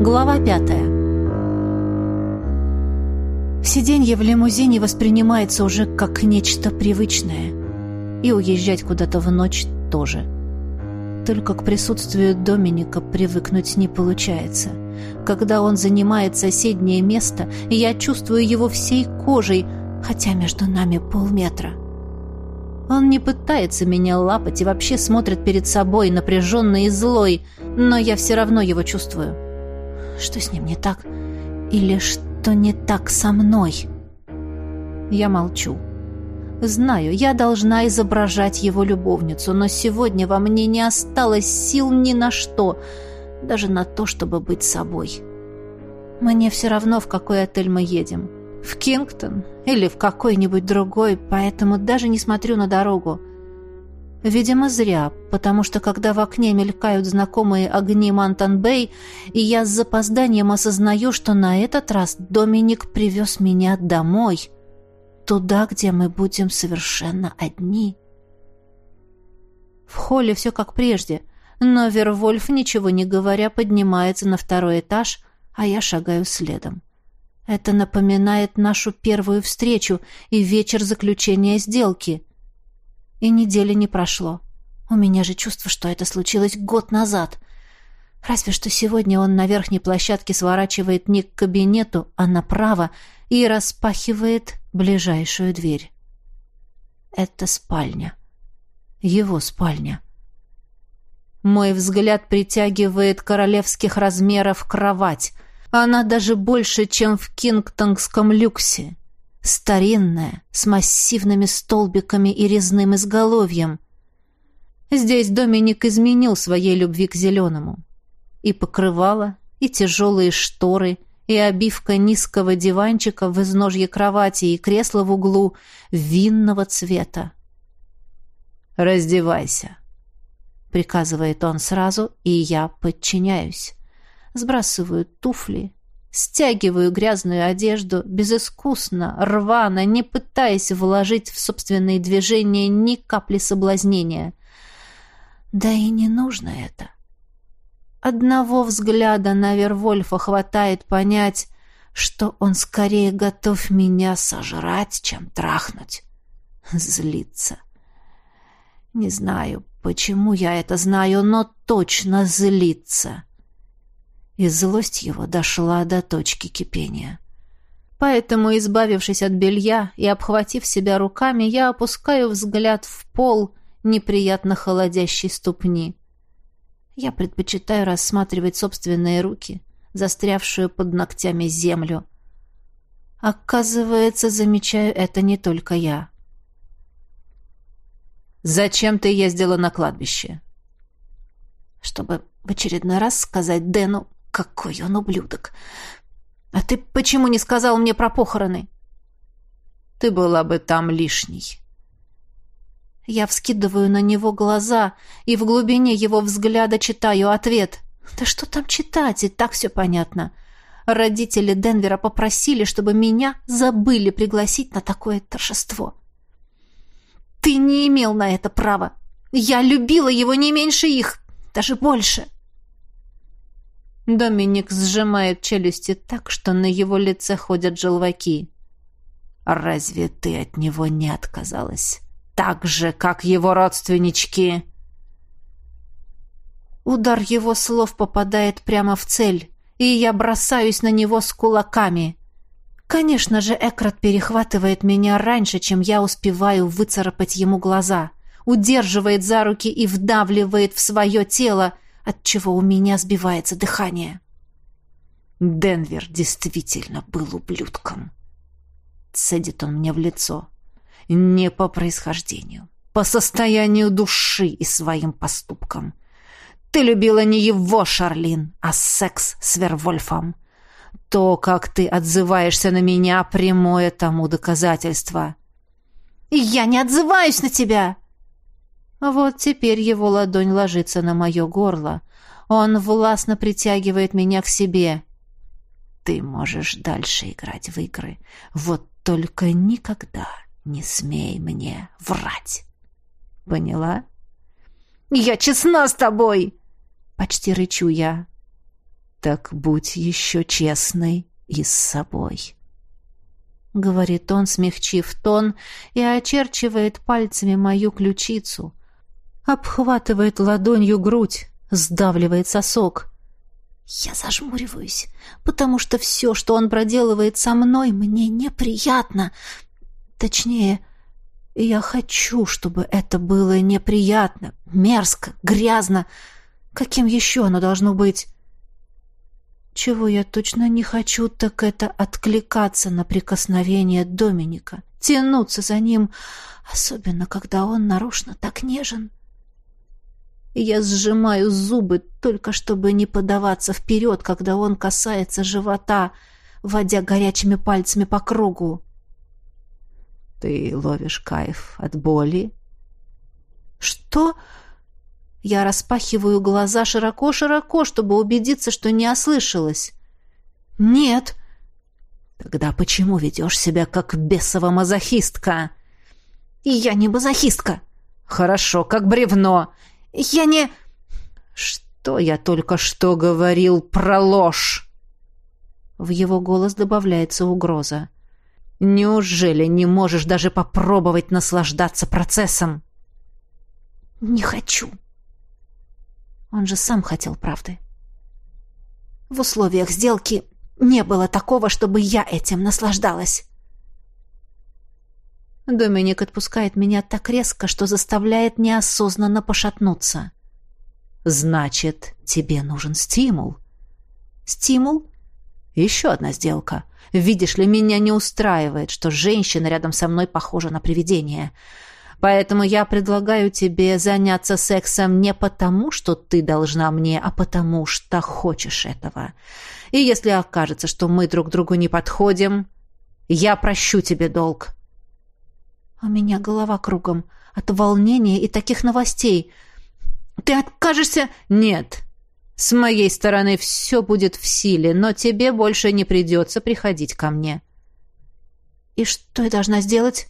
Глава пятая. Сиденье в лимузине воспринимается уже как нечто привычное. И уезжать куда-то в ночь тоже. Только к присутствию Доминика привыкнуть не получается. Когда он занимает соседнее место, я чувствую его всей кожей, хотя между нами полметра. Он не пытается меня лапать и вообще смотрит перед собой, напряженный и злой, но я все равно его чувствую. Что с ним не так? Или что не так со мной? Я молчу. Знаю, я должна изображать его любовницу, но сегодня во мне не осталось сил ни на что, даже на то, чтобы быть собой. Мне все равно, в какой отель мы едем в Кингтон или в какой-нибудь другой, поэтому даже не смотрю на дорогу. Видимо, зря, потому что когда в окне мелькают знакомые огни Мантан-Бэй, и я с запозданием осознаю, что на этот раз Доминик привез меня домой, туда, где мы будем совершенно одни. В холле все как прежде, но Вервольф, ничего не говоря, поднимается на второй этаж, а я шагаю следом. Это напоминает нашу первую встречу и вечер заключения сделки. И недели не прошло. У меня же чувство, что это случилось год назад. Разве что сегодня он на верхней площадке сворачивает не к кабинету, а направо и распахивает ближайшую дверь. Это спальня. Его спальня. Мой взгляд притягивает королевских размеров кровать — она даже больше, чем в кингтонгском люксе. Старинная, с массивными столбиками и резным изголовьем. Здесь Доминик изменил своей любви к зеленому. И покрывало, и тяжелые шторы, и обивка низкого диванчика в изножье кровати, и кресло в углу винного цвета. «Раздевайся», — приказывает он сразу, и я подчиняюсь сбрасываю туфли, стягиваю грязную одежду, безыскусно, рвано, не пытаясь вложить в собственные движения ни капли соблазнения. Да и не нужно это. Одного взгляда на Вервольфа хватает понять, что он скорее готов меня сожрать, чем трахнуть. Злиться. Не знаю, почему я это знаю, но точно злиться и злость его дошла до точки кипения. Поэтому, избавившись от белья и обхватив себя руками, я опускаю взгляд в пол неприятно холодящей ступни. Я предпочитаю рассматривать собственные руки, застрявшую под ногтями землю. Оказывается, замечаю это не только я. «Зачем ты ездила на кладбище?» «Чтобы в очередной раз сказать Дэну, какой он ублюдок! А ты почему не сказал мне про похороны? Ты была бы там лишней. Я вскидываю на него глаза и в глубине его взгляда читаю ответ. Да что там читать, и так все понятно. Родители Денвера попросили, чтобы меня забыли пригласить на такое торжество. Ты не имел на это права. Я любила его не меньше их, даже больше. — Доминик сжимает челюсти так, что на его лице ходят желваки. «Разве ты от него не отказалась? Так же, как его родственнички!» Удар его слов попадает прямо в цель, и я бросаюсь на него с кулаками. Конечно же, Экрат перехватывает меня раньше, чем я успеваю выцарапать ему глаза, удерживает за руки и вдавливает в свое тело, отчего у меня сбивается дыхание. Денвер действительно был ублюдком. Цедит он мне в лицо. Не по происхождению, по состоянию души и своим поступкам. Ты любила не его, Шарлин, а секс с Вервольфом. То, как ты отзываешься на меня, прямое тому доказательство. «Я не отзываюсь на тебя!» Вот теперь его ладонь ложится на мое горло. Он властно притягивает меня к себе. Ты можешь дальше играть в игры. Вот только никогда не смей мне врать. Поняла? Я честна с тобой! Почти рычу я. Так будь еще честной и с собой. — говорит он, смягчив тон, и очерчивает пальцами мою ключицу. Обхватывает ладонью грудь, сдавливает сосок. Я зажмуриваюсь, потому что все, что он проделывает со мной, мне неприятно. Точнее, я хочу, чтобы это было неприятно, мерзко, грязно. Каким еще оно должно быть? Чего я точно не хочу, так это откликаться на прикосновение Доминика, тянуться за ним, особенно когда он нарочно так нежен. Я сжимаю зубы, только чтобы не подаваться вперед, когда он касается живота, водя горячими пальцами по кругу. Ты ловишь кайф от боли? Что? Я распахиваю глаза широко-широко, чтобы убедиться, что не ослышалась. Нет. Тогда почему ведешь себя как бесова мазохистка? Я не мазохистка. Хорошо, как бревно. Я не... Что я только что говорил про ложь? В его голос добавляется угроза. Неужели не можешь даже попробовать наслаждаться процессом? Не хочу. Он же сам хотел правды. В условиях сделки не было такого, чтобы я этим наслаждалась. Доминик отпускает меня так резко, что заставляет неосознанно пошатнуться. «Значит, тебе нужен стимул». «Стимул?» «Еще одна сделка. Видишь ли, меня не устраивает, что женщина рядом со мной похожа на привидение. Поэтому я предлагаю тебе заняться сексом не потому, что ты должна мне, а потому что хочешь этого. И если окажется, что мы друг другу не подходим, я прощу тебе долг». У меня голова кругом от волнения и таких новостей. Ты откажешься? Нет. С моей стороны все будет в силе, но тебе больше не придется приходить ко мне. И что я должна сделать?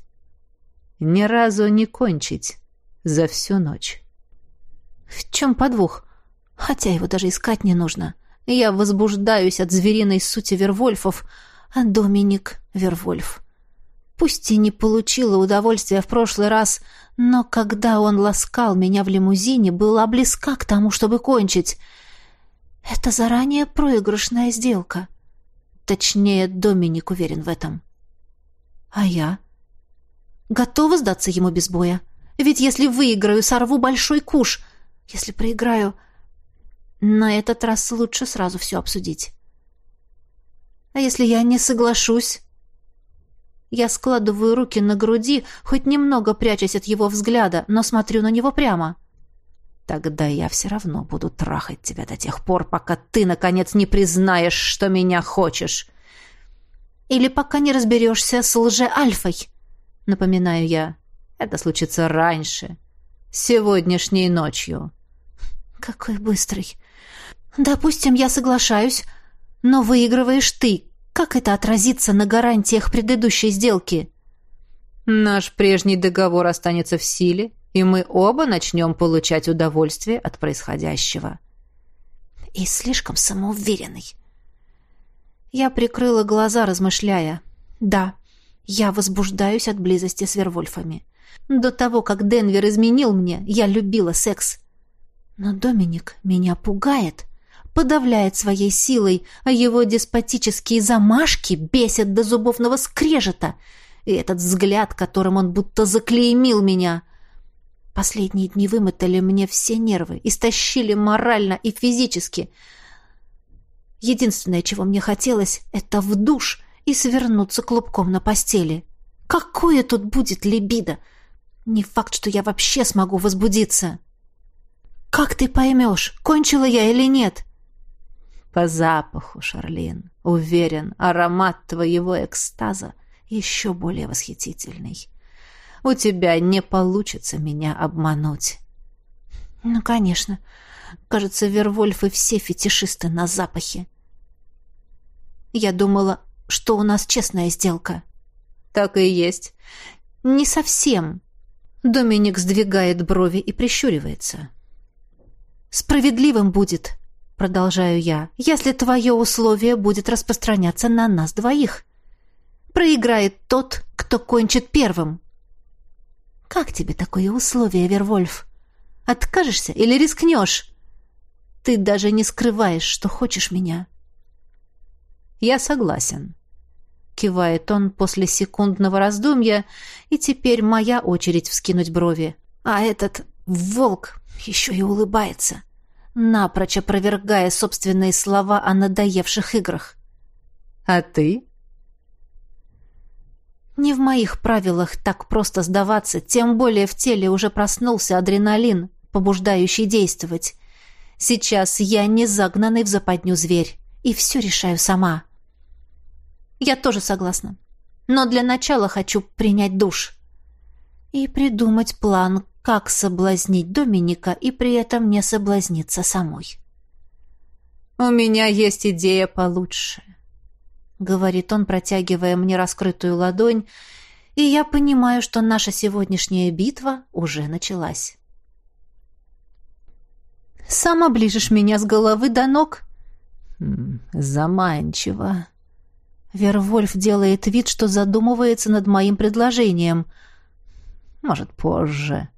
Ни разу не кончить за всю ночь. В чем подвох? Хотя его даже искать не нужно. Я возбуждаюсь от звериной сути Вервольфов, а Доминик — Вервольф. Пусть и не получила удовольствия в прошлый раз, но когда он ласкал меня в лимузине, была близка к тому, чтобы кончить. Это заранее проигрышная сделка. Точнее, Доминик уверен в этом. А я? Готова сдаться ему без боя? Ведь если выиграю, сорву большой куш. Если проиграю... На этот раз лучше сразу все обсудить. А если я не соглашусь? Я складываю руки на груди, хоть немного прячась от его взгляда, но смотрю на него прямо. Тогда я все равно буду трахать тебя до тех пор, пока ты, наконец, не признаешь, что меня хочешь. Или пока не разберешься с лже-альфой, напоминаю я. Это случится раньше, сегодняшней ночью. Какой быстрый. Допустим, я соглашаюсь, но выигрываешь ты, как это отразится на гарантиях предыдущей сделки? Наш прежний договор останется в силе, и мы оба начнем получать удовольствие от происходящего. И слишком самоуверенный. Я прикрыла глаза, размышляя. Да, я возбуждаюсь от близости с Вервольфами. До того, как Денвер изменил мне, я любила секс. Но Доминик меня пугает подавляет своей силой, а его деспотические замашки бесят до зубовного скрежета. И этот взгляд, которым он будто заклеймил меня. Последние дни вымотали мне все нервы, истощили морально и физически. Единственное, чего мне хотелось, это в душ и свернуться клубком на постели. Какое тут будет либидо? Не факт, что я вообще смогу возбудиться. «Как ты поймешь, кончила я или нет?» По запаху, Шарлин. Уверен, аромат твоего экстаза еще более восхитительный. У тебя не получится меня обмануть. Ну, конечно. Кажется, Вервольфы все фетишисты на запахе. Я думала, что у нас честная сделка. Так и есть. Не совсем. Доминик сдвигает брови и прищуривается. Справедливым будет, продолжаю я, если твое условие будет распространяться на нас двоих. Проиграет тот, кто кончит первым. Как тебе такое условие, Вервольф? Откажешься или рискнешь? Ты даже не скрываешь, что хочешь меня. Я согласен. Кивает он после секундного раздумья, и теперь моя очередь вскинуть брови. А этот волк еще и улыбается, напрочь опровергая собственные слова о надоевших играх. «А ты?» Не в моих правилах так просто сдаваться, тем более в теле уже проснулся адреналин, побуждающий действовать. Сейчас я не загнанный в западню зверь, и все решаю сама. Я тоже согласна. Но для начала хочу принять душ. И придумать план, как соблазнить Доминика и при этом не соблазниться самой. «У меня есть идея получше», — говорит он, протягивая мне раскрытую ладонь, и я понимаю, что наша сегодняшняя битва уже началась. «Сам оближешь меня с головы до ног?» «Заманчиво», Вервольф делает вид, что задумывается над моим предложением. Может, позже.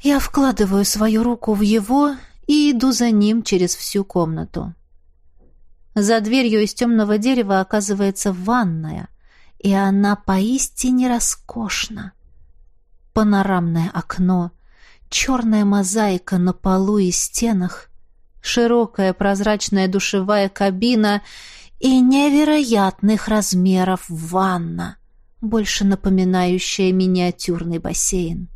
Я вкладываю свою руку в его и иду за ним через всю комнату. За дверью из темного дерева оказывается ванная, и она поистине роскошна. Панорамное окно, черная мозаика на полу и стенах, широкая прозрачная душевая кабина — и невероятных размеров ванна, больше напоминающая миниатюрный бассейн.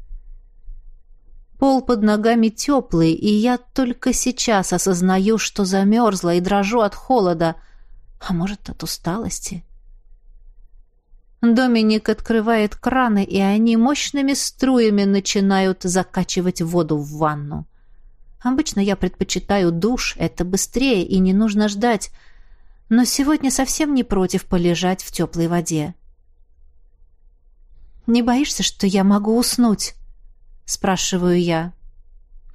Пол под ногами теплый, и я только сейчас осознаю, что замерзла и дрожу от холода, а может, от усталости. Доминик открывает краны, и они мощными струями начинают закачивать воду в ванну. Обычно я предпочитаю душ, это быстрее и не нужно ждать, но сегодня совсем не против полежать в теплой воде. «Не боишься, что я могу уснуть?» — спрашиваю я.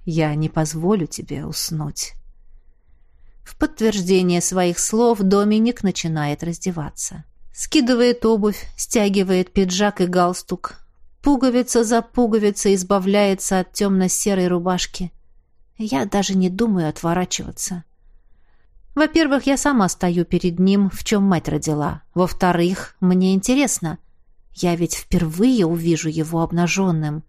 «Я не позволю тебе уснуть». В подтверждение своих слов Доминик начинает раздеваться. Скидывает обувь, стягивает пиджак и галстук. Пуговица за пуговицей избавляется от темно-серой рубашки. Я даже не думаю отворачиваться. Во-первых, я сама стою перед ним, в чем мать родила. Во-вторых, мне интересно. Я ведь впервые увижу его обнаженным.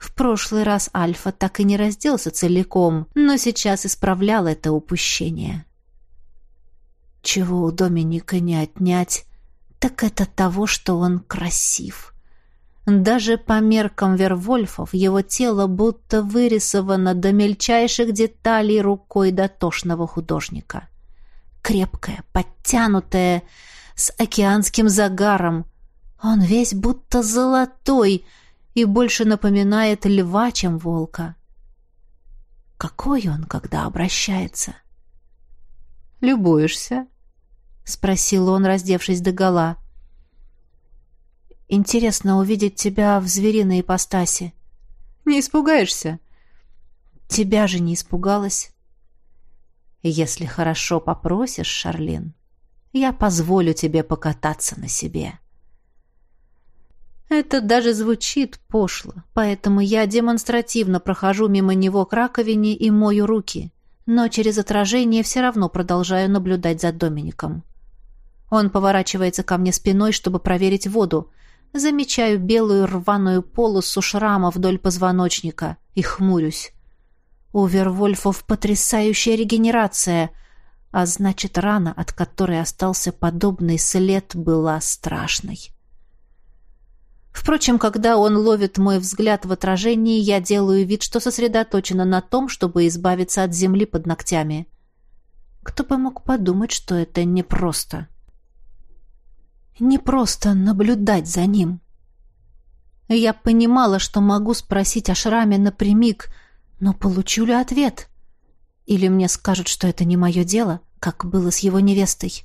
В прошлый раз Альфа так и не разделся целиком, но сейчас исправлял это упущение. Чего у Доминика не отнять, так это того, что он красив. Даже по меркам Вервольфов его тело будто вырисовано до мельчайших деталей рукой дотошного художника. Крепкое, подтянутое, с океанским загаром. Он весь будто золотой и больше напоминает льва, чем волка. Какой он, когда обращается? «Любуешься?» — спросил он, раздевшись догола. Интересно увидеть тебя в звериной ипостаси. Не испугаешься? Тебя же не испугалась. Если хорошо попросишь, Шарлин, я позволю тебе покататься на себе. Это даже звучит пошло, поэтому я демонстративно прохожу мимо него к раковине и мою руки, но через отражение все равно продолжаю наблюдать за Домиником. Он поворачивается ко мне спиной, чтобы проверить воду, Замечаю белую рваную полосу шрама вдоль позвоночника и хмурюсь. У Вервольфов потрясающая регенерация, а значит, рана, от которой остался подобный след, была страшной. Впрочем, когда он ловит мой взгляд в отражении, я делаю вид, что сосредоточена на том, чтобы избавиться от земли под ногтями. Кто бы мог подумать, что это непросто. — не просто наблюдать за ним. Я понимала, что могу спросить о шраме напрямик, но получу ли ответ? Или мне скажут, что это не мое дело, как было с его невестой?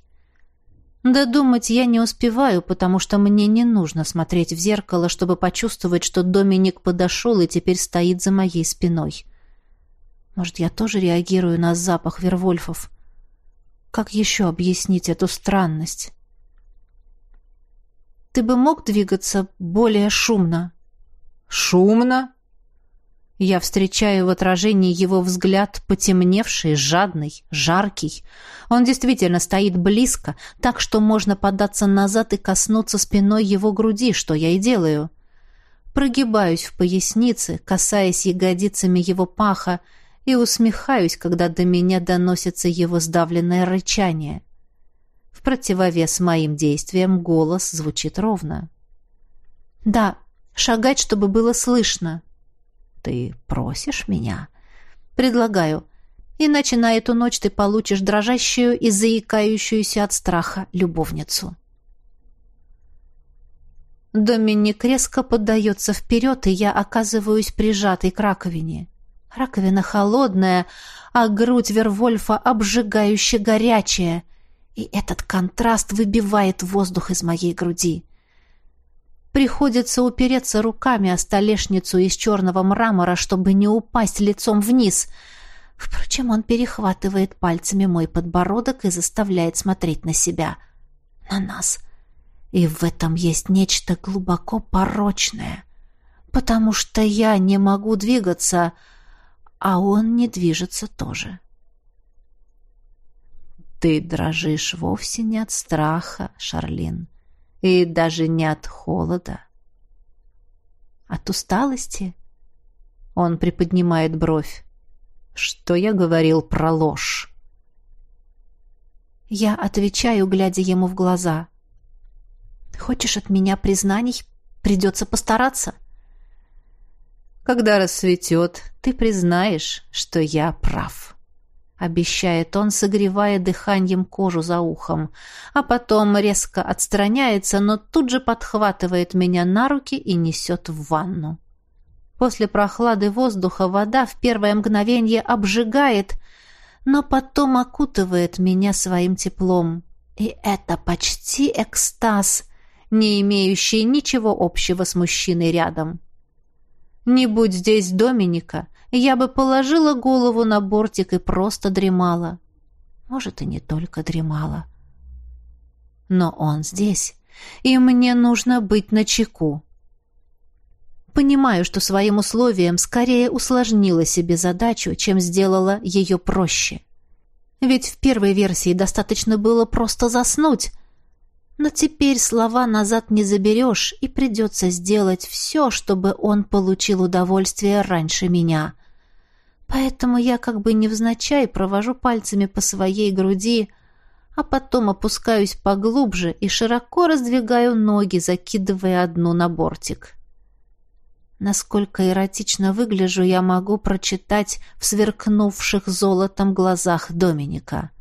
Додумать я не успеваю, потому что мне не нужно смотреть в зеркало, чтобы почувствовать, что Доминик подошел и теперь стоит за моей спиной. Может, я тоже реагирую на запах вервольфов? Как еще объяснить эту странность? Ты бы мог двигаться более шумно? Шумно? Я встречаю в отражении его взгляд потемневший, жадный, жаркий. Он действительно стоит близко, так что можно податься назад и коснуться спиной его груди, что я и делаю. Прогибаюсь в пояснице, касаясь ягодицами его паха, и усмехаюсь, когда до меня доносится его сдавленное рычание. В противовес моим действиям голос звучит ровно. «Да, шагать, чтобы было слышно», ты просишь меня? Предлагаю. Иначе на эту ночь ты получишь дрожащую и заикающуюся от страха любовницу. Доминик резко поддается вперед, и я оказываюсь прижатой к раковине. Раковина холодная, а грудь Вервольфа обжигающе горячая, и этот контраст выбивает воздух из моей груди. Приходится упереться руками о столешницу из черного мрамора, чтобы не упасть лицом вниз. Впрочем, он перехватывает пальцами мой подбородок и заставляет смотреть на себя. На нас. И в этом есть нечто глубоко порочное. Потому что я не могу двигаться, а он не движется тоже. Ты дрожишь вовсе не от страха, Шарлин. И даже не от холода. От усталости? Он приподнимает бровь. Что я говорил про ложь? Я отвечаю, глядя ему в глаза. Хочешь от меня признаний? Придется постараться. Когда рассветет, ты признаешь, что я прав. — обещает он, согревая дыханием кожу за ухом, а потом резко отстраняется, но тут же подхватывает меня на руки и несет в ванну. После прохлады воздуха вода в первое мгновение обжигает, но потом окутывает меня своим теплом. И это почти экстаз, не имеющий ничего общего с мужчиной рядом. Не будь здесь Доминика, я бы положила голову на бортик и просто дремала. Может, и не только дремала. Но он здесь, и мне нужно быть начеку. Понимаю, что своим условием скорее усложнила себе задачу, чем сделала ее проще. Ведь в первой версии достаточно было просто заснуть, но теперь слова назад не заберешь, и придется сделать все, чтобы он получил удовольствие раньше меня. Поэтому я как бы невзначай провожу пальцами по своей груди, а потом опускаюсь поглубже и широко раздвигаю ноги, закидывая одну на бортик. Насколько эротично выгляжу, я могу прочитать в сверкнувших золотом глазах Доминика.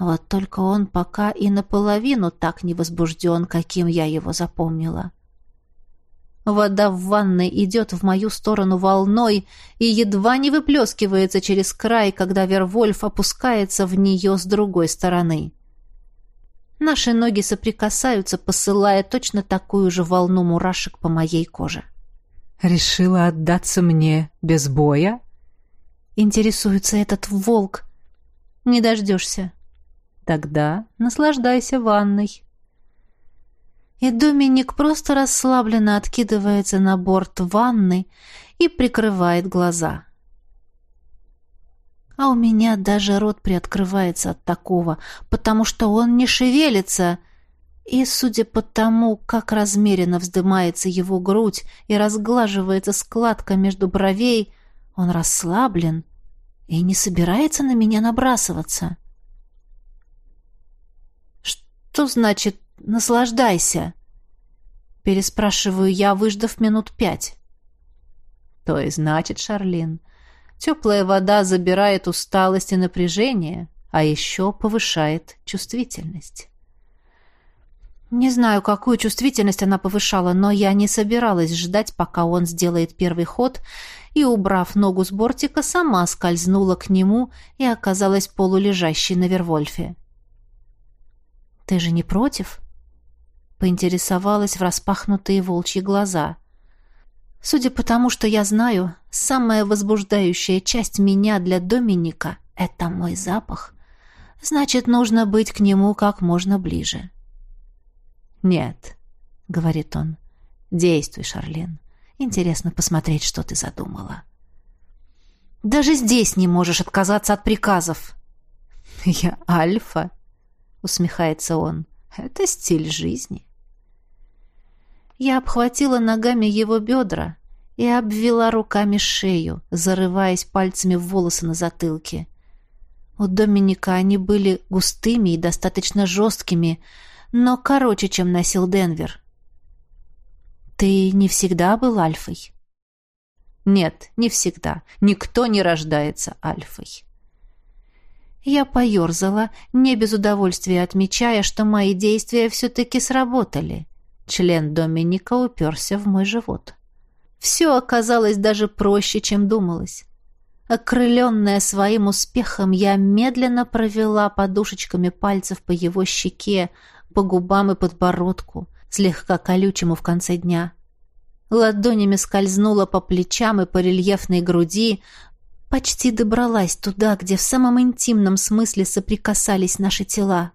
Вот только он пока и наполовину так не возбужден, каким я его запомнила. Вода в ванной идет в мою сторону волной и едва не выплескивается через край, когда Вервольф опускается в нее с другой стороны. Наши ноги соприкасаются, посылая точно такую же волну мурашек по моей коже. «Решила отдаться мне без боя?» Интересуется этот волк. «Не дождешься». Тогда наслаждайся ванной. И Доминик просто расслабленно откидывается на борт ванны и прикрывает глаза. А у меня даже рот приоткрывается от такого, потому что он не шевелится, и, судя по тому, как размеренно вздымается его грудь и разглаживается складка между бровей, он расслаблен и не собирается на меня набрасываться. — «Что значит «наслаждайся»?» Переспрашиваю я, выждав минут пять. То и значит, Шарлин, теплая вода забирает усталость и напряжение, а еще повышает чувствительность. Не знаю, какую чувствительность она повышала, но я не собиралась ждать, пока он сделает первый ход, и, убрав ногу с бортика, сама скользнула к нему и оказалась полулежащей на Вервольфе. «Ты же не против?» Поинтересовалась в распахнутые волчьи глаза. Судя по тому, что я знаю, самая возбуждающая часть меня для Доминика — это мой запах. Значит, нужно быть к нему как можно ближе. «Нет», — говорит он, — «действуй, Шарлин. Интересно посмотреть, что ты задумала». «Даже здесь не можешь отказаться от приказов». «Я альфа», — усмехается он. «Это стиль жизни». Я обхватила ногами его бедра и обвела руками шею, зарываясь пальцами в волосы на затылке. У Доминика они были густыми и достаточно жесткими, но короче, чем носил Денвер. «Ты не всегда был альфой?» «Нет, не всегда. Никто не рождается альфой». Я поерзала, не без удовольствия отмечая, что мои действия все-таки сработали. Член Доминика уперся в мой живот. Все оказалось даже проще, чем думалось. Окрыленная своим успехом, я медленно провела подушечками пальцев по его щеке, по губам и подбородку, слегка колючему в конце дня. Ладонями скользнула по плечам и по рельефной груди, почти добралась туда, где в самом интимном смысле соприкасались наши тела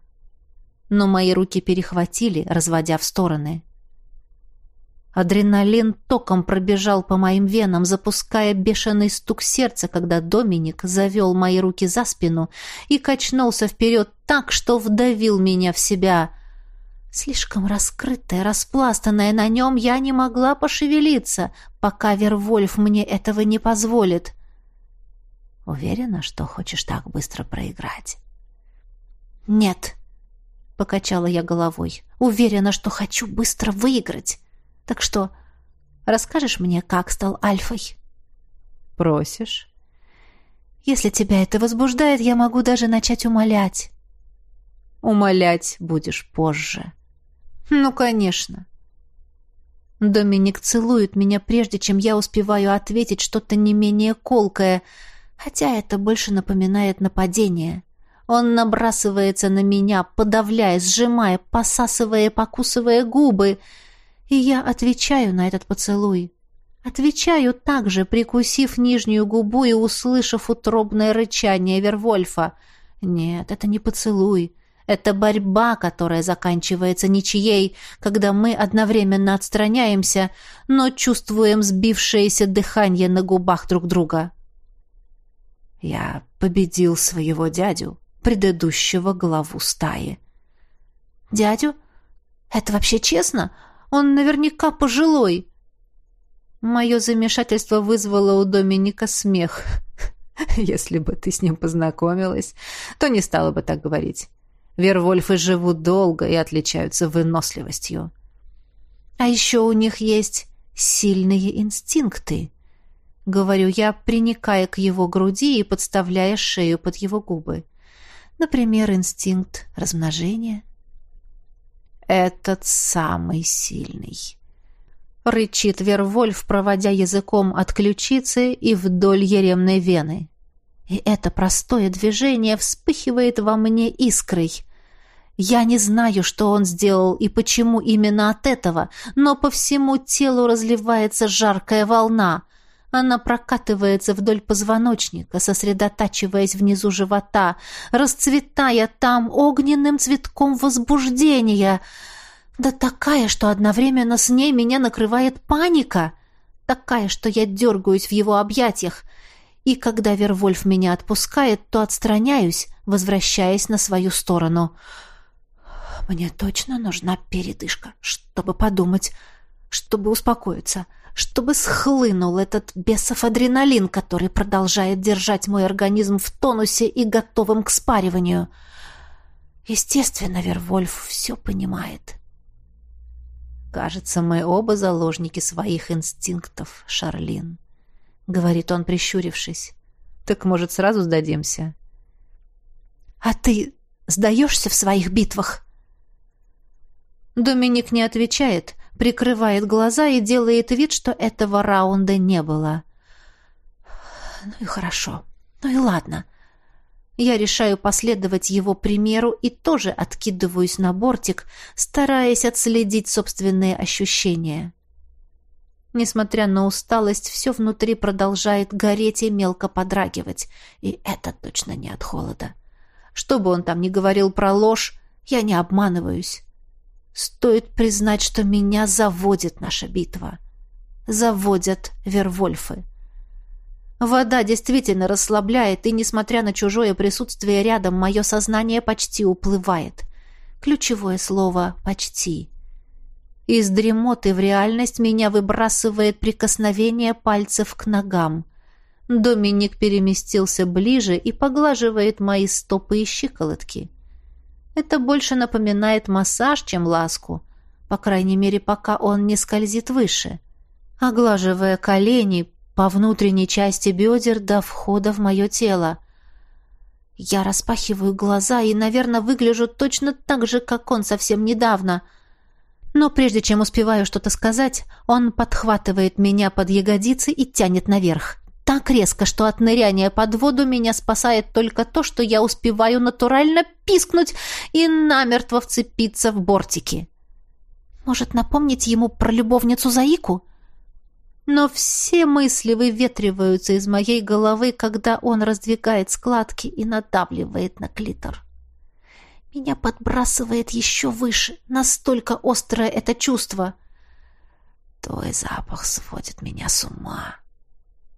но мои руки перехватили, разводя в стороны. Адреналин током пробежал по моим венам, запуская бешеный стук сердца, когда Доминик завел мои руки за спину и качнулся вперед так, что вдавил меня в себя. Слишком раскрытая, распластанная на нем, я не могла пошевелиться, пока Вервольф мне этого не позволит. Уверена, что хочешь так быстро проиграть? «Нет», — покачала я головой. «Уверена, что хочу быстро выиграть. Так что расскажешь мне, как стал Альфой?» «Просишь?» «Если тебя это возбуждает, я могу даже начать умолять». «Умолять будешь позже». «Ну, конечно». Доминик целует меня, прежде чем я успеваю ответить что-то не менее колкое, хотя это больше напоминает нападение. Он набрасывается на меня, подавляя, сжимая, посасывая, покусывая губы. И я отвечаю на этот поцелуй. Отвечаю также, прикусив нижнюю губу и услышав утробное рычание Вервольфа. Нет, это не поцелуй. Это борьба, которая заканчивается ничьей, когда мы одновременно отстраняемся, но чувствуем сбившееся дыхание на губах друг друга. «Я победил своего дядю», предыдущего главу стаи. «Дядю? Это вообще честно? Он наверняка пожилой». Мое замешательство вызвало у Доминика смех. «Если бы ты с ним познакомилась, то не стала бы так говорить. Вервольфы живут долго и отличаются выносливостью». «А еще у них есть сильные инстинкты», — говорю я, приникая к его груди и подставляя шею под его губы. Например, инстинкт размножения. Этот самый сильный. Рычит Вервольф, проводя языком от ключицы и вдоль еремной вены. И это простое движение вспыхивает во мне искрой. Я не знаю, что он сделал и почему именно от этого, но по всему телу разливается жаркая волна — она прокатывается вдоль позвоночника, сосредотачиваясь внизу живота, расцветая там огненным цветком возбуждения. Да такая, что одновременно с ней меня накрывает паника. Такая, что я дергаюсь в его объятиях. И когда Вервольф меня отпускает, то отстраняюсь, возвращаясь на свою сторону. Мне точно нужна передышка, чтобы подумать, чтобы успокоиться. — чтобы схлынул этот бесов адреналин, который продолжает держать мой организм в тонусе и готовым к спариванию. Естественно, Вервольф все понимает. «Кажется, мы оба заложники своих инстинктов, Шарлин», — говорит он, прищурившись. «Так, может, сразу сдадимся?» «А ты сдаешься в своих битвах?» Доминик не отвечает, прикрывает глаза и делает вид, что этого раунда не было. Ну и хорошо. Ну и ладно. Я решаю последовать его примеру и тоже откидываюсь на бортик, стараясь отследить собственные ощущения. Несмотря на усталость, все внутри продолжает гореть и мелко подрагивать. И это точно не от холода. Что бы он там ни говорил про ложь, я не обманываюсь. Стоит признать, что меня заводит наша битва. Заводят Вервольфы. Вода действительно расслабляет, и, несмотря на чужое присутствие рядом, мое сознание почти уплывает. Ключевое слово «почти». Из дремоты в реальность меня выбрасывает прикосновение пальцев к ногам. Доминик переместился ближе и поглаживает мои стопы и щиколотки. Это больше напоминает массаж, чем ласку, по крайней мере, пока он не скользит выше. Оглаживая колени по внутренней части бедер до входа в мое тело. Я распахиваю глаза и, наверное, выгляжу точно так же, как он совсем недавно — но прежде чем успеваю что-то сказать, он подхватывает меня под ягодицы и тянет наверх. Так резко, что от ныряния под воду меня спасает только то, что я успеваю натурально пискнуть и намертво вцепиться в бортики. Может, напомнить ему про любовницу Заику? Но все мысли выветриваются из моей головы, когда он раздвигает складки и надавливает на клитор. Меня подбрасывает еще выше. Настолько острое это чувство. «Твой запах сводит меня с ума», —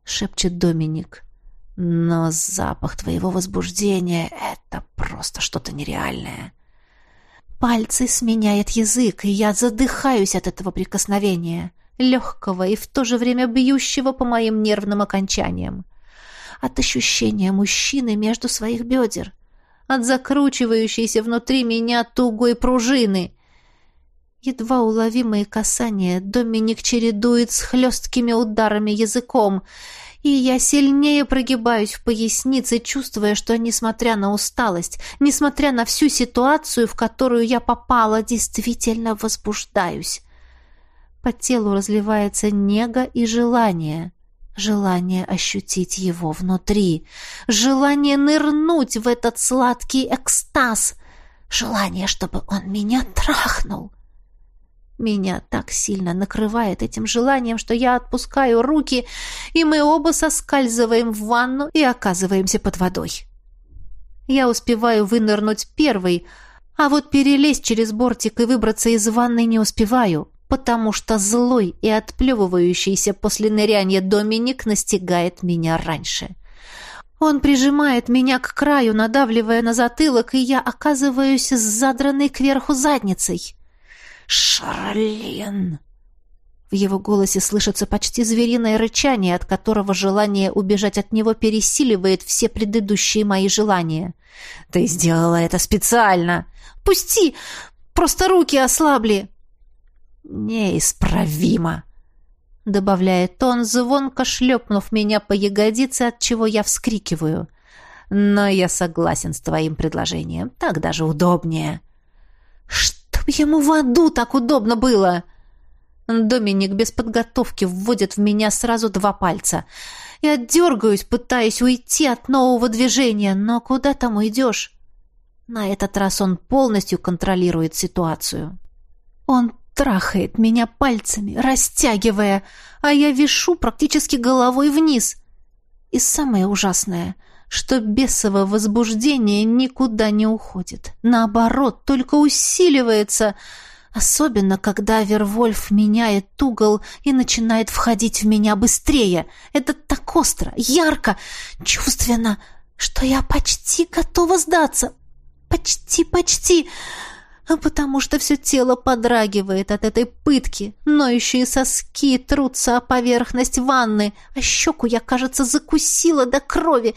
шепчет Доминик. «Но запах твоего возбуждения — это просто что-то нереальное». Пальцы сменяет язык, и я задыхаюсь от этого прикосновения, легкого и в то же время бьющего по моим нервным окончаниям. От ощущения мужчины между своих бедер — от закручивающейся внутри меня тугой пружины. Едва уловимые касания Доминик чередует с хлесткими ударами языком, и я сильнее прогибаюсь в пояснице, чувствуя, что, несмотря на усталость, несмотря на всю ситуацию, в которую я попала, действительно возбуждаюсь. По телу разливается нега и желание — Желание ощутить его внутри. Желание нырнуть в этот сладкий экстаз. Желание, чтобы он меня трахнул. Меня так сильно накрывает этим желанием, что я отпускаю руки, и мы оба соскальзываем в ванну и оказываемся под водой. Я успеваю вынырнуть первый, а вот перелезть через бортик и выбраться из ванны не успеваю потому что злой и отплевывающийся после ныряния Доминик настигает меня раньше. Он прижимает меня к краю, надавливая на затылок, и я оказываюсь с задранной кверху задницей. «Шарлин!» В его голосе слышится почти звериное рычание, от которого желание убежать от него пересиливает все предыдущие мои желания. «Ты сделала это специально!» «Пусти! Просто руки ослабли!» «Неисправимо!» Добавляет он, звонко шлепнув меня по ягодице, от чего я вскрикиваю. «Но я согласен с твоим предложением. Так даже удобнее». «Чтоб ему в аду так удобно было!» Доминик без подготовки вводит в меня сразу два пальца. Я дергаюсь, пытаясь уйти от нового движения, но куда там уйдешь? На этот раз он полностью контролирует ситуацию. Он трахает меня пальцами, растягивая, а я вишу практически головой вниз. И самое ужасное, что бесово возбуждение никуда не уходит. Наоборот, только усиливается, особенно когда Вервольф меняет угол и начинает входить в меня быстрее. Это так остро, ярко, чувственно, что я почти готова сдаться. Почти, почти а потому что все тело подрагивает от этой пытки, ноющие соски трутся о поверхность ванны, а щеку я, кажется, закусила до крови,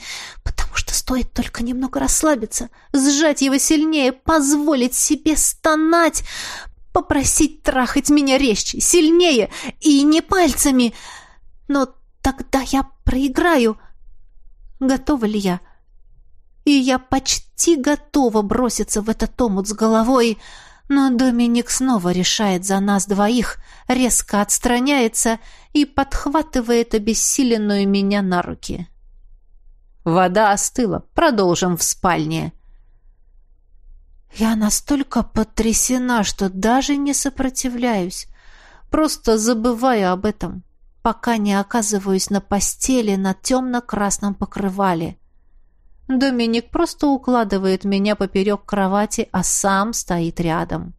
потому что стоит только немного расслабиться, сжать его сильнее, позволить себе стонать, попросить трахать меня резче, сильнее и не пальцами. Но тогда я проиграю. Готова ли я? и я почти готова броситься в этот омут с головой, но Доминик снова решает за нас двоих, резко отстраняется и подхватывает обессиленную меня на руки. Вода остыла. Продолжим в спальне. Я настолько потрясена, что даже не сопротивляюсь. Просто забываю об этом. пока не оказываюсь на постели на темно-красном покрывале. Доминик просто укладывает меня поперек кровати, а сам стоит рядом.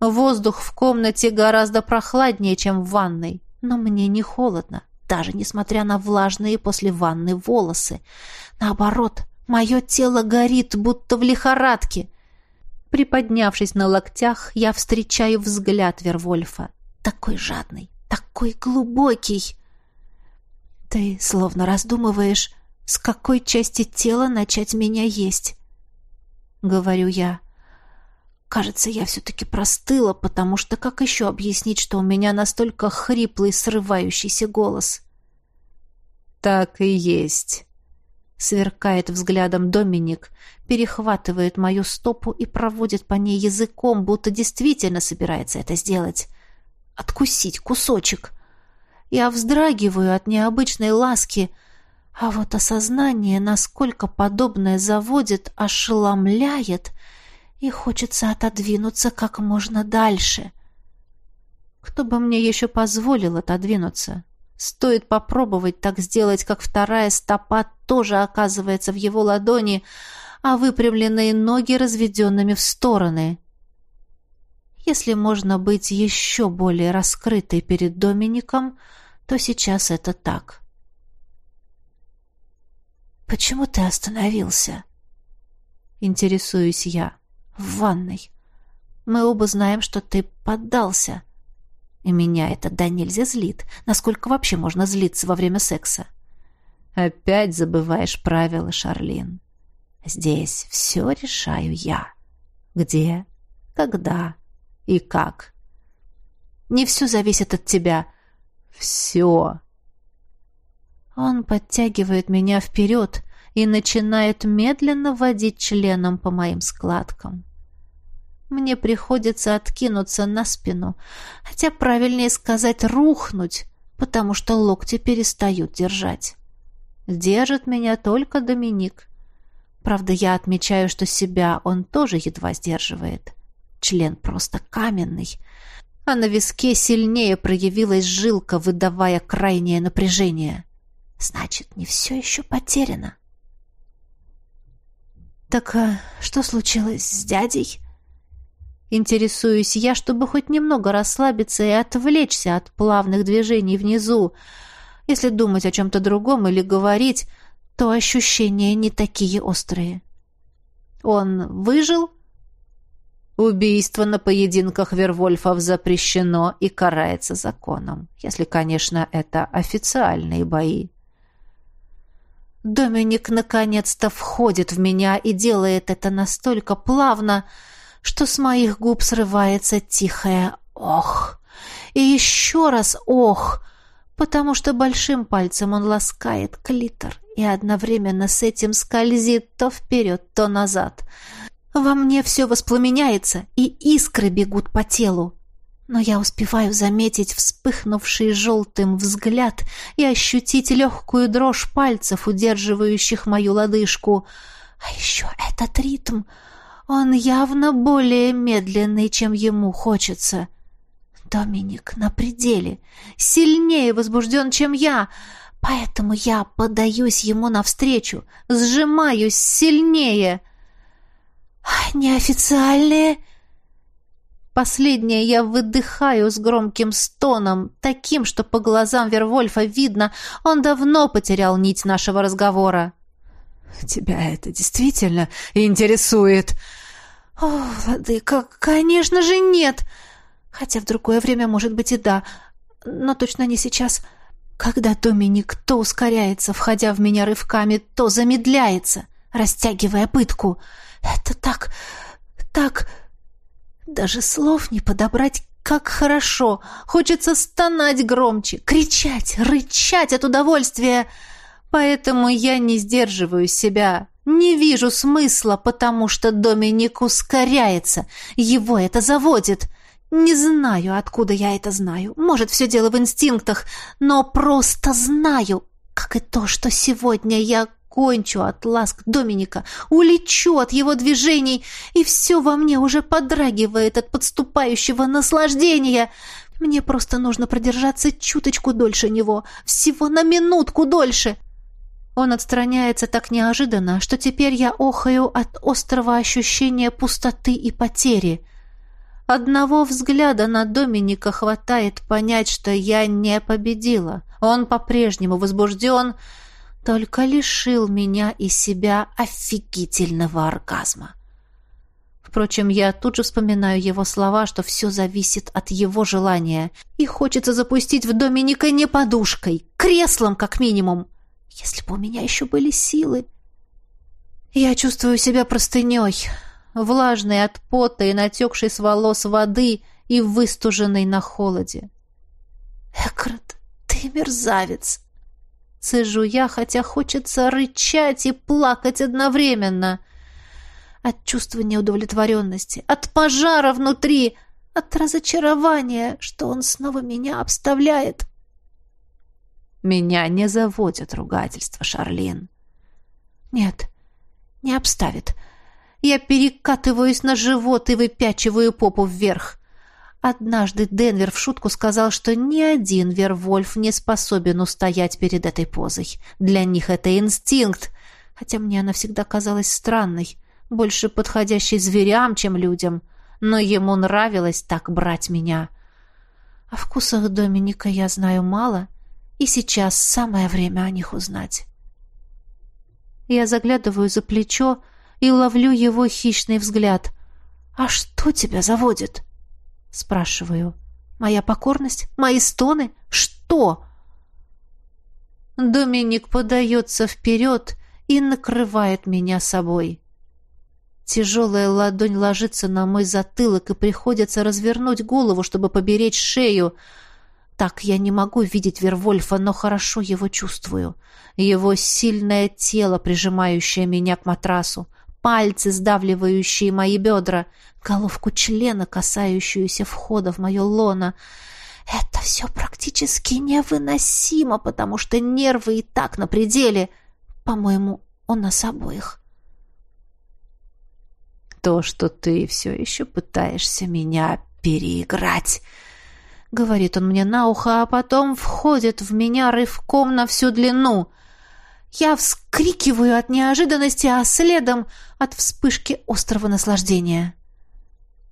Воздух в комнате гораздо прохладнее, чем в ванной, но мне не холодно, даже несмотря на влажные после ванны волосы. Наоборот, мое тело горит, будто в лихорадке. Приподнявшись на локтях, я встречаю взгляд Вервольфа. Такой жадный, такой глубокий. Ты словно раздумываешь, с какой части тела начать меня есть. Говорю я. Кажется, я все-таки простыла, потому что как еще объяснить, что у меня настолько хриплый, срывающийся голос? Так и есть. Сверкает взглядом Доминик, перехватывает мою стопу и проводит по ней языком, будто действительно собирается это сделать. Откусить кусочек. Я вздрагиваю от необычной ласки, а вот осознание, насколько подобное заводит, ошеломляет — и хочется отодвинуться как можно дальше. Кто бы мне еще позволил отодвинуться? Стоит попробовать так сделать, как вторая стопа тоже оказывается в его ладони, а выпрямленные ноги разведенными в стороны. Если можно быть еще более раскрытой перед Домиником, то сейчас это так. «Почему ты остановился?» Интересуюсь я в ванной. Мы оба знаем, что ты поддался. И меня это да нельзя злит. Насколько вообще можно злиться во время секса? Опять забываешь правила, Шарлин. Здесь все решаю я. Где, когда и как. Не все зависит от тебя. Все. Он подтягивает меня вперед и начинает медленно водить членом по моим складкам. Мне приходится откинуться на спину, хотя правильнее сказать рухнуть, потому что локти перестают держать. Держит меня только Доминик. Правда, я отмечаю, что себя он тоже едва сдерживает. Член просто каменный, а на виске сильнее проявилась жилка, выдавая крайнее напряжение. Значит, не все еще потеряно. «Так а что случилось с дядей?» Интересуюсь я, чтобы хоть немного расслабиться и отвлечься от плавных движений внизу. Если думать о чем-то другом или говорить, то ощущения не такие острые. Он выжил? Убийство на поединках Вервольфов запрещено и карается законом, если, конечно, это официальные бои. Доминик наконец-то входит в меня и делает это настолько плавно, что с моих губ срывается тихое «ох». И еще раз «ох», потому что большим пальцем он ласкает клитор и одновременно с этим скользит то вперед, то назад. Во мне все воспламеняется, и искры бегут по телу. Но я успеваю заметить вспыхнувший желтым взгляд и ощутить легкую дрожь пальцев, удерживающих мою лодыжку. А еще этот ритм — он явно более медленный, чем ему хочется. Доминик на пределе, сильнее возбужден, чем я, поэтому я подаюсь ему навстречу, сжимаюсь сильнее. Неофициальные... Последнее я выдыхаю с громким стоном, таким, что по глазам Вервольфа видно, он давно потерял нить нашего разговора. «Тебя это действительно интересует?» «О, владыка, конечно же нет! Хотя в другое время, может быть, и да, но точно не сейчас. Когда Доминик то ускоряется, входя в меня рывками, то замедляется, растягивая пытку. Это так... так... Даже слов не подобрать, как хорошо. Хочется стонать громче, кричать, рычать от удовольствия. Поэтому я не сдерживаю себя, не вижу смысла, потому что Доминик ускоряется. Его это заводит. Не знаю, откуда я это знаю. Может, все дело в инстинктах, но просто знаю, как и то, что сегодня я кончу от ласк Доминика, улечу от его движений, и все во мне уже подрагивает от подступающего наслаждения. Мне просто нужно продержаться чуточку дольше него, всего на минутку дольше. Он отстраняется так неожиданно, что теперь я охаю от острого ощущения пустоты и потери. Одного взгляда на Доминика хватает понять, что я не победила. Он по-прежнему возбужден, только лишил меня и себя офигительного оргазма. Впрочем, я тут же вспоминаю его слова, что все зависит от его желания. И хочется запустить в Доминика не подушкой, креслом как минимум. Если бы у меня еще были силы. Я чувствую себя простыней, влажной от пота и натекшей с волос воды и выстуженной на холоде. «Экрат, ты мерзавец!» Цежу я, хотя хочется рычать и плакать одновременно — от чувства неудовлетворенности, от пожара внутри, от разочарования, что он снова меня обставляет. Меня не заводят ругательства, Шарлин. Нет, не обставит. Я перекатываюсь на живот и выпячиваю попу вверх. Однажды Денвер в шутку сказал, что ни один Вервольф не способен устоять перед этой позой. Для них это инстинкт, хотя мне она всегда казалась странной больше подходящий зверям, чем людям, но ему нравилось так брать меня. О вкусах Доминика я знаю мало, и сейчас самое время о них узнать. Я заглядываю за плечо и ловлю его хищный взгляд. «А что тебя заводит?» Спрашиваю. «Моя покорность? Мои стоны? Что?» Доминик подается вперед и накрывает меня собой. Тяжелая ладонь ложится на мой затылок, и приходится развернуть голову, чтобы поберечь шею. Так я не могу видеть Вервольфа, но хорошо его чувствую. Его сильное тело, прижимающее меня к матрасу, пальцы, сдавливающие мои бедра, головку члена, касающуюся входа в мое лоно. Это все практически невыносимо, потому что нервы и так на пределе. По-моему, у нас обоих то, что ты все еще пытаешься меня переиграть», — говорит он мне на ухо, а потом входит в меня рывком на всю длину. Я вскрикиваю от неожиданности, а следом от вспышки острого наслаждения.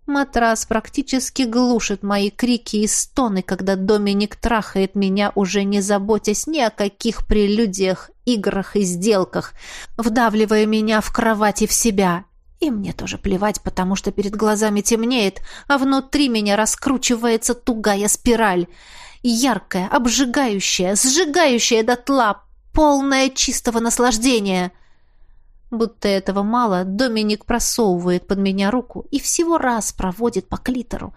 Матрас практически глушит мои крики и стоны, когда Доминик трахает меня, уже не заботясь ни о каких прелюдиях, играх и сделках, вдавливая меня в кровать и в себя. И мне тоже плевать, потому что перед глазами темнеет, а внутри меня раскручивается тугая спираль. Яркая, обжигающая, сжигающая дотла, полная чистого наслаждения. Будто этого мало, Доминик просовывает под меня руку и всего раз проводит по клитору.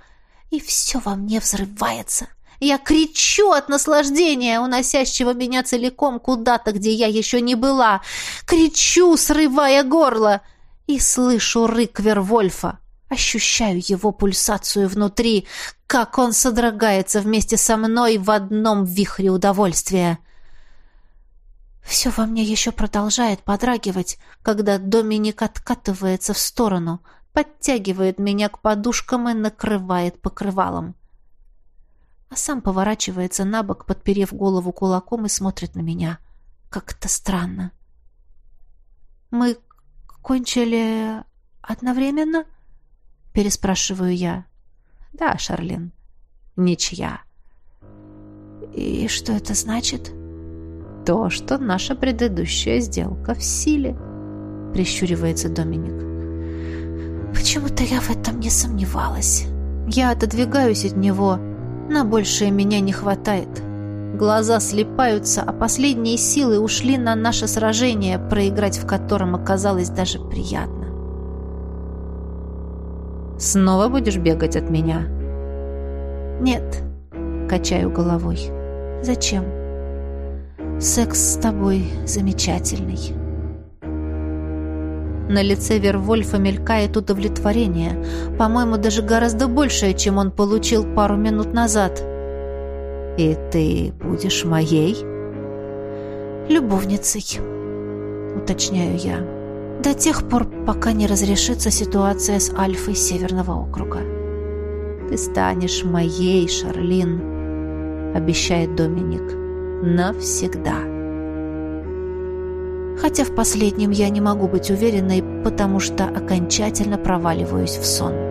И все во мне взрывается. Я кричу от наслаждения, уносящего меня целиком куда-то, где я еще не была. Кричу, срывая горло и слышу рык Вервольфа. Ощущаю его пульсацию внутри, как он содрогается вместе со мной в одном вихре удовольствия. Все во мне еще продолжает подрагивать, когда Доминик откатывается в сторону, подтягивает меня к подушкам и накрывает покрывалом. А сам поворачивается на бок, подперев голову кулаком и смотрит на меня. Как-то странно. Мы кончили одновременно?» Переспрашиваю я. «Да, Шарлин, ничья». «И что это значит?» «То, что наша предыдущая сделка в силе», — прищуривается Доминик. «Почему-то я в этом не сомневалась. Я отодвигаюсь от него, на большее меня не хватает». Глаза слепаются, а последние силы ушли на наше сражение, проиграть в котором оказалось даже приятно. «Снова будешь бегать от меня?» «Нет», — качаю головой. «Зачем? Секс с тобой замечательный». На лице Вервольфа мелькает удовлетворение, по-моему, даже гораздо большее, чем он получил пару минут назад — «И ты будешь моей?» «Любовницей», — уточняю я. «До тех пор, пока не разрешится ситуация с Альфой Северного округа». Ты станешь моей, Шарлин, обещает Доминик. Навсегда. Хотя в последнем я не могу быть уверенной, потому что окончательно проваливаюсь в сон.